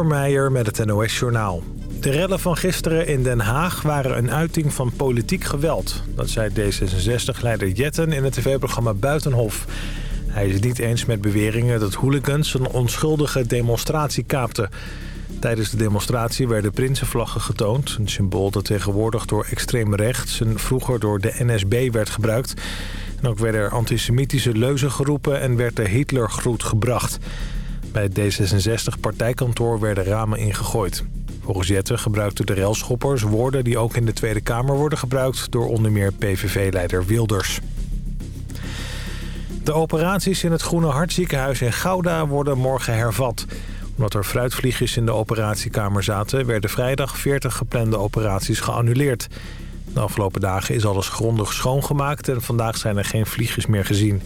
Meijer met het NOS-journaal. De rellen van gisteren in Den Haag waren een uiting van politiek geweld. Dat zei D66-leider Jetten in het tv-programma Buitenhof. Hij is het niet eens met beweringen dat hooligans een onschuldige demonstratie kaapten. Tijdens de demonstratie werden prinsenvlaggen getoond. Een symbool dat tegenwoordig door extreem rechts en vroeger door de NSB werd gebruikt. En ook werden er antisemitische leuzen geroepen en werd de Hitlergroet gebracht. Bij het D66-partijkantoor werden ramen ingegooid. Volgens Jetten gebruikten de relschoppers woorden die ook in de Tweede Kamer worden gebruikt... door onder meer PVV-leider Wilders. De operaties in het Groene Hartziekenhuis in Gouda worden morgen hervat. Omdat er fruitvliegjes in de operatiekamer zaten... werden vrijdag 40 geplande operaties geannuleerd. De afgelopen dagen is alles grondig schoongemaakt... en vandaag zijn er geen vliegjes meer gezien.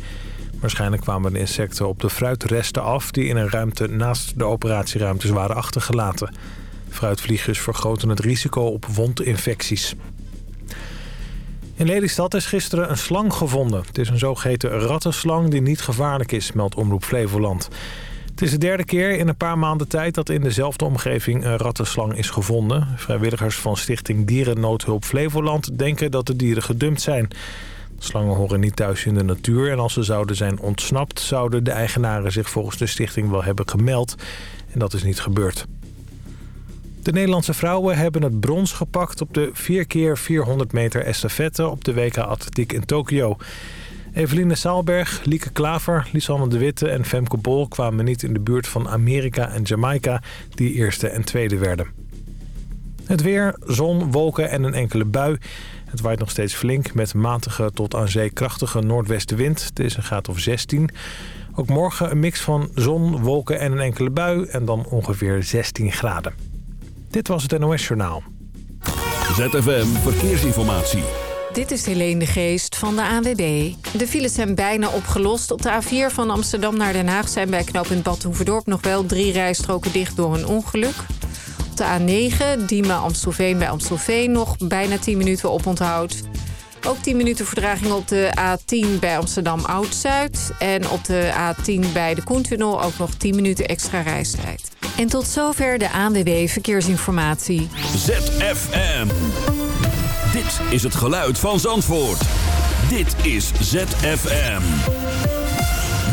Waarschijnlijk kwamen de insecten op de fruitresten af... die in een ruimte naast de operatieruimtes waren achtergelaten. Fruitvliegers vergroten het risico op wondinfecties. In Lelystad is gisteren een slang gevonden. Het is een zogeheten rattenslang die niet gevaarlijk is, meldt Omroep Flevoland. Het is de derde keer in een paar maanden tijd dat in dezelfde omgeving een rattenslang is gevonden. Vrijwilligers van Stichting Dierennoodhulp Flevoland denken dat de dieren gedumpt zijn. Slangen horen niet thuis in de natuur en als ze zouden zijn ontsnapt... zouden de eigenaren zich volgens de stichting wel hebben gemeld. En dat is niet gebeurd. De Nederlandse vrouwen hebben het brons gepakt op de 4x400 meter estafette op de WK Atletiek in Tokio. Eveline Saalberg, Lieke Klaver, Lisanne de Witte en Femke Bol kwamen niet in de buurt van Amerika en Jamaica, die eerste en tweede werden. Het weer, zon, wolken en een enkele bui. Het waait nog steeds flink met matige tot aan zee krachtige noordwestenwind. Het is een graad of 16. Ook morgen een mix van zon, wolken en een enkele bui en dan ongeveer 16 graden. Dit was het NOS Journaal. ZFM Verkeersinformatie. Dit is Helene de Geest van de ANWB. De files zijn bijna opgelost. Op de A4 van Amsterdam naar Den Haag zijn bij knooppunt Bad Hoeverdorp nog wel drie rijstroken dicht door een ongeluk. Op de A9, Diemen-Amstelveen bij Amstelveen nog bijna 10 minuten op onthoud. Ook 10 minuten verdraging op de A10 bij Amsterdam Oud-Zuid. En op de A10 bij de Koentunnel ook nog 10 minuten extra reistijd. En tot zover de ANWB Verkeersinformatie. ZFM. Dit is het geluid van Zandvoort. Dit is ZFM.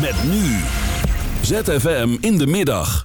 Met nu. ZFM in de middag.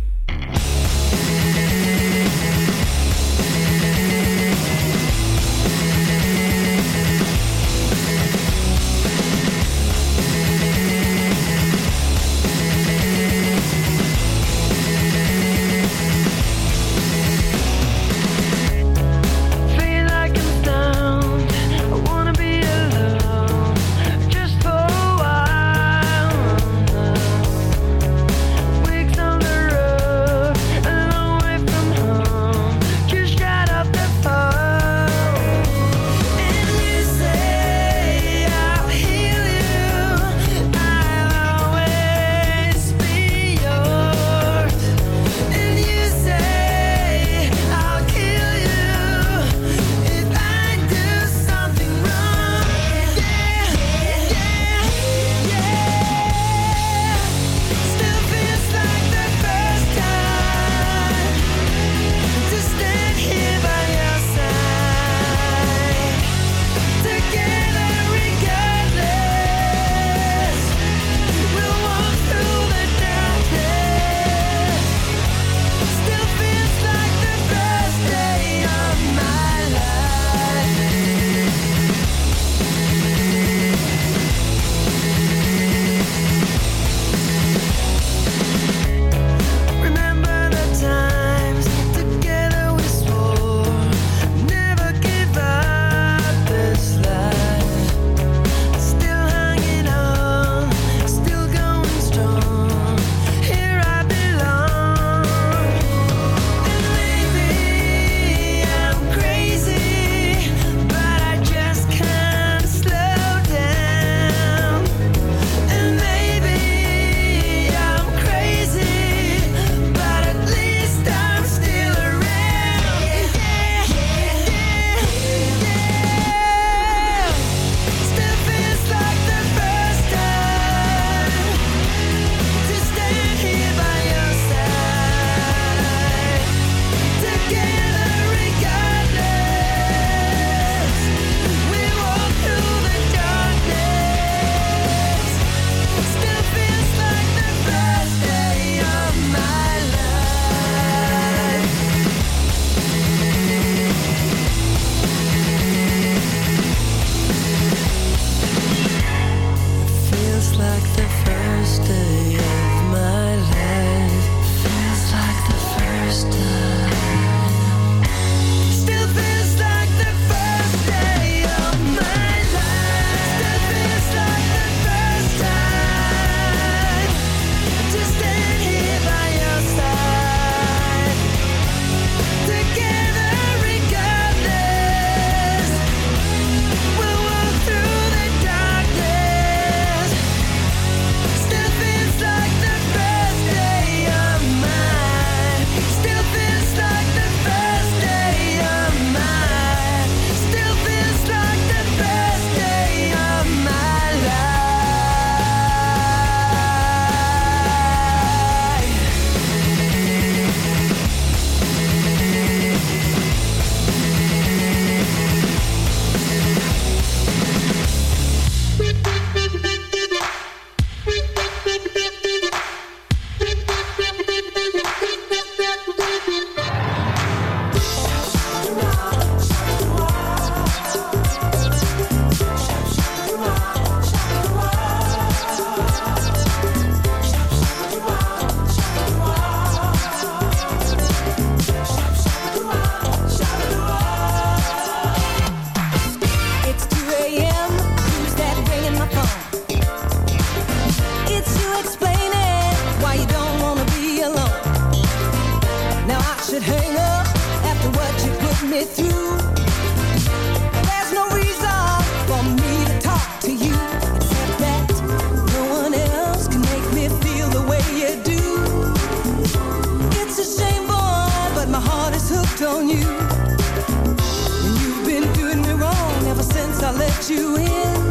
in.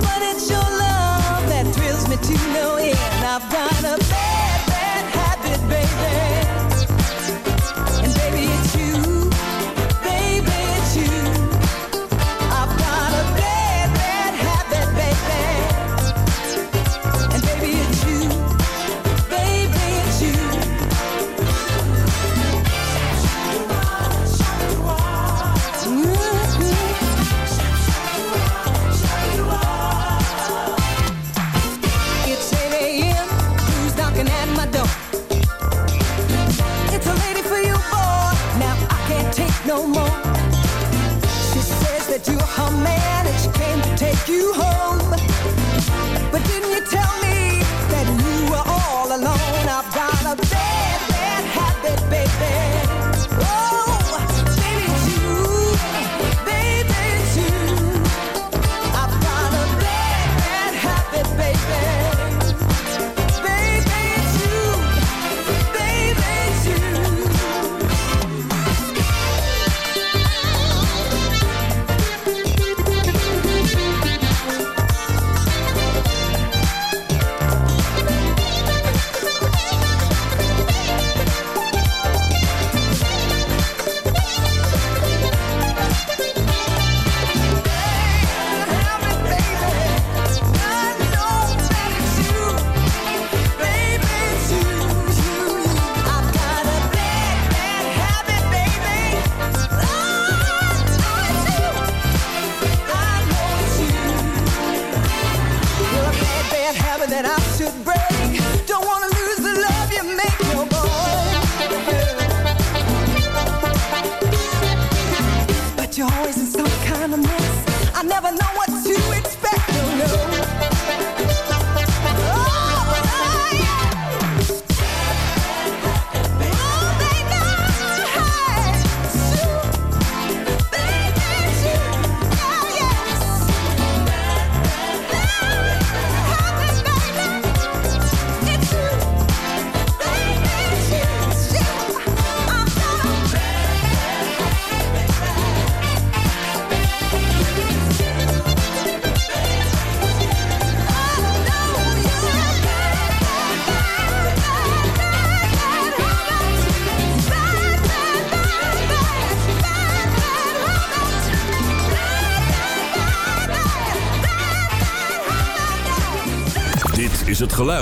But it's your love that thrills me to no end. I've got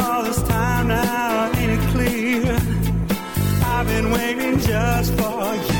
all this time now, ain't it clear? I've been waiting just for you.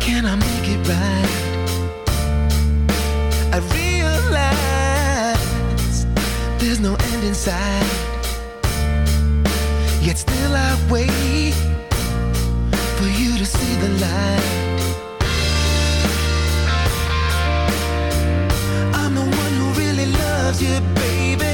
Can I make it right? I realize there's no end in sight. Yet still I wait for you to see the light. I'm the one who really loves you, baby.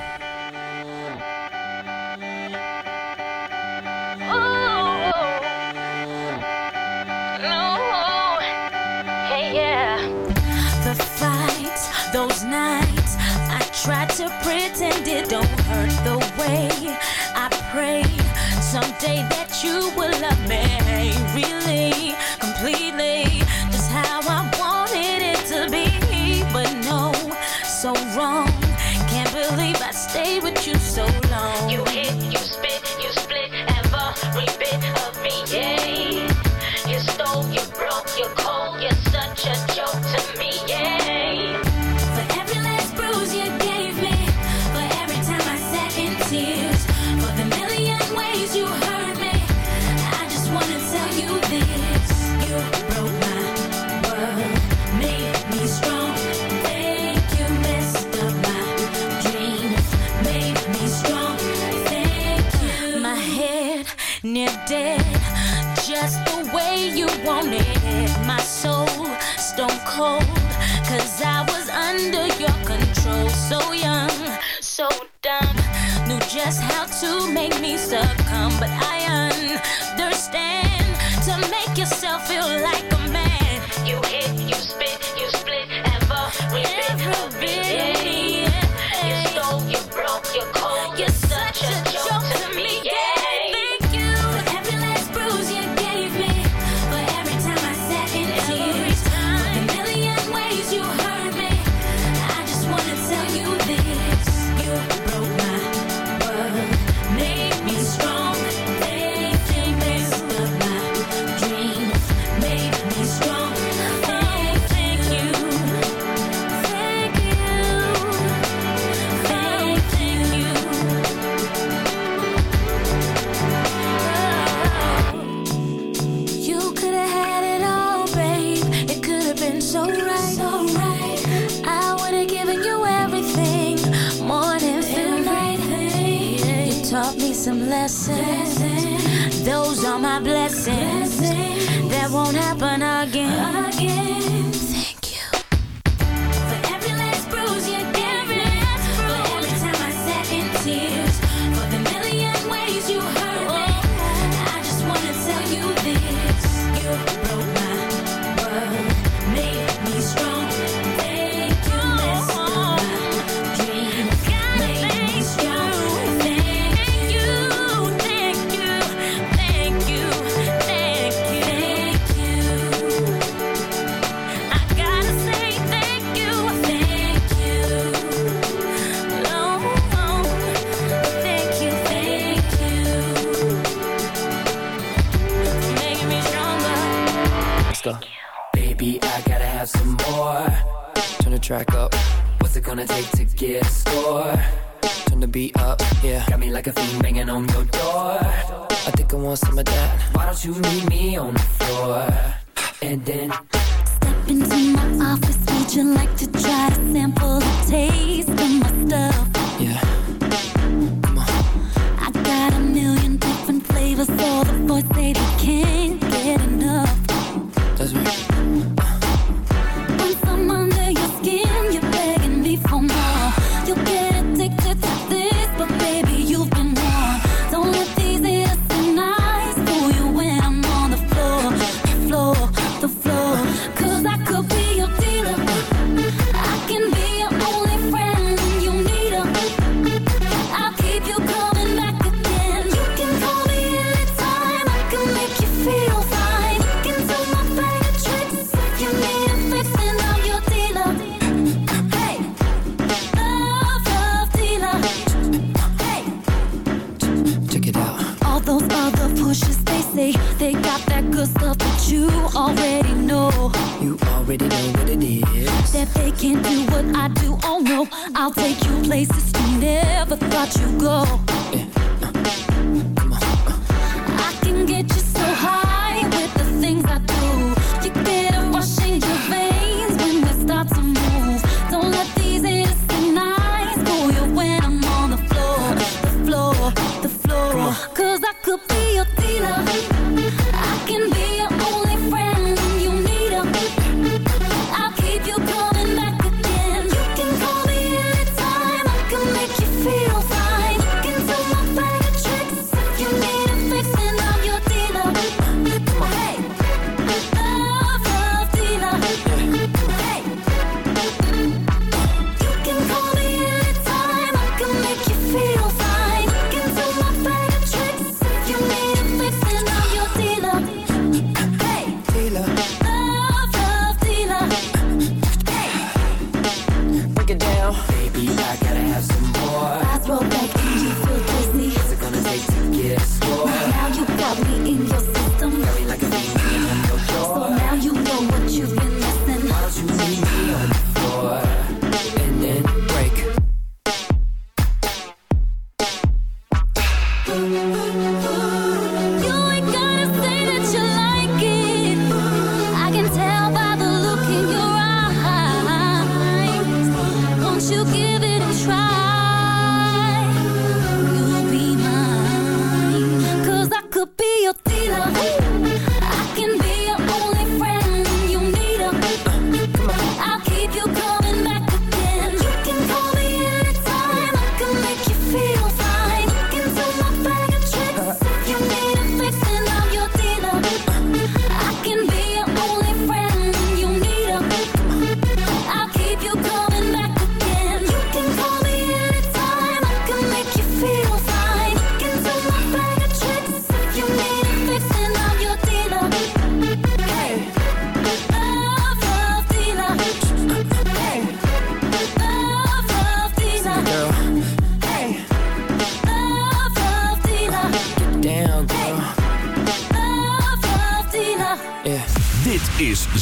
do, oh no I'll take you places you never thought you'd go.